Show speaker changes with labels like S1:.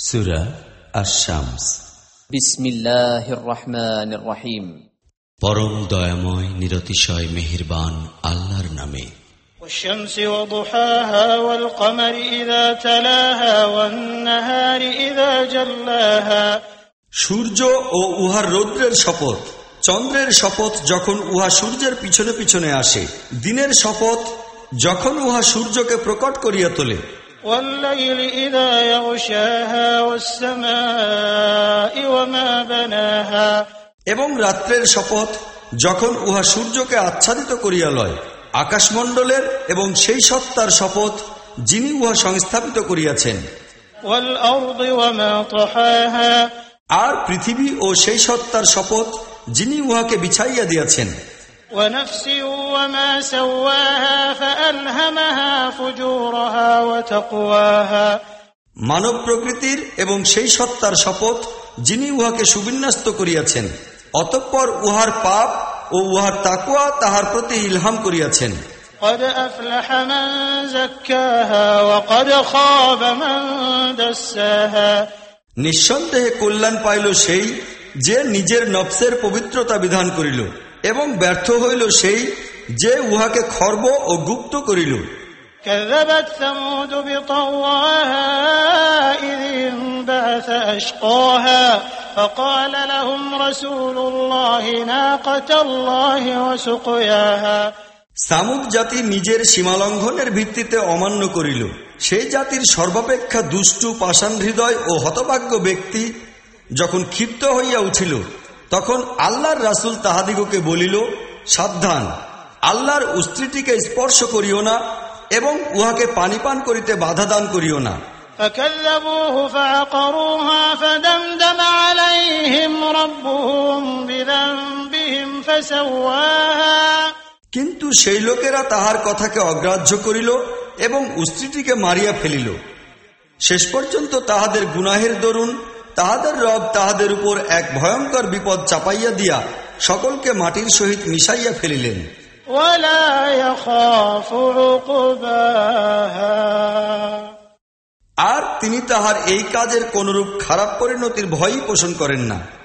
S1: সুরা আশামস
S2: بسم الله الرحمن الرحيم
S1: পরম দয়াময় নিরতিশয় মেহেরবান আল্লাহর নামে
S3: والشمس وضحاها والقمر إذا تلاها والنهار إذا جلاها
S4: সূর্য ও উহার রৌদ্রের শপথ চন্দ্রের শপথ যখন উহা সূর্যের পিছনে পিছনে আসে দিনের শপথ যখন উহা সূর্যকে প্রকট করিয়া তোলে
S3: والليل إذا يغشاها والسماء وما بناها
S4: এবং রাত্রের শপথ যখন উহা সূর্যকে আচ্ছাদিত করিয়া লয় আকাশমণ্ডলের এবং সেই সত্তার শপথ যিনি উহা সংস্থাপিত করিয়াছেন
S3: والأرض وما طحاها
S4: আর পৃথিবী ও সেই সত্তার শপথ যিনি উহাকে বিছাইয়া দিয়াছেন
S3: ونفس وما سواها فألهمها فجورها وتقواها
S4: মানব প্রকৃতির এবং সেই সত্তার শপথ যিনি উহাকে সুবিন্যস্ত করিয়াছেন অতঃপর উহার পাপ ও উহার তাকুয়া তাহার প্রতি ইলহাম করিয়াছেন
S3: قد أفلح من زكاها وقد خاب من دساها
S4: নিঃসন্দেহে কল্যাণ পাইল সেই যে নিজের নফসের পবিত্রতা বিধান করিল এবং ব্যর্থ হইল সেই যে উহাকে খর্ব ও গুপ্ত করিল
S3: كذبت ثمود بطواها إذ انبعث أشقاها فقال لهم رسول الله ناقة الله وسقياها
S4: সামুদ জাতি নিজের সীমালঙ্ঘনের ভিত্তিতে অমান্য করিল সেই জাতির সর্বাপেক্ষা দুষ্টু পাষাণ হৃদয় ও হতভাগ্য ব্যক্তি যখন ক্ষিপ্ত হইয়া উঠিল তখন আল্লাহর রাসুল তাহাদিগকে বলিল সাবধান আল্লাহর উস্ত্রীটিকে স্পর্শ করিও না এবং উহাকে পানি পান করিতে বাধা দান করিও না। কিন্তু সেই লোকেরা তাহার কথাকে অগ্রাহ্য করিল এবং উস্ত্রীটিকে মারিয়া ফেলিল। শেষ পর্যন্ত তাহাদের গুনাহের দরুন তাহাদের রব তাহাদের উপর এক ভয়ঙ্কর বিপদ চাপাইয়া দিয়া সকলকে মাটির সহিত মিশাইয়া ফেলিলেন। আর তিনি তাহার এই কাজের কোনরূপ খারাপ পরিণতির ভয়ই পোষণ করেন না।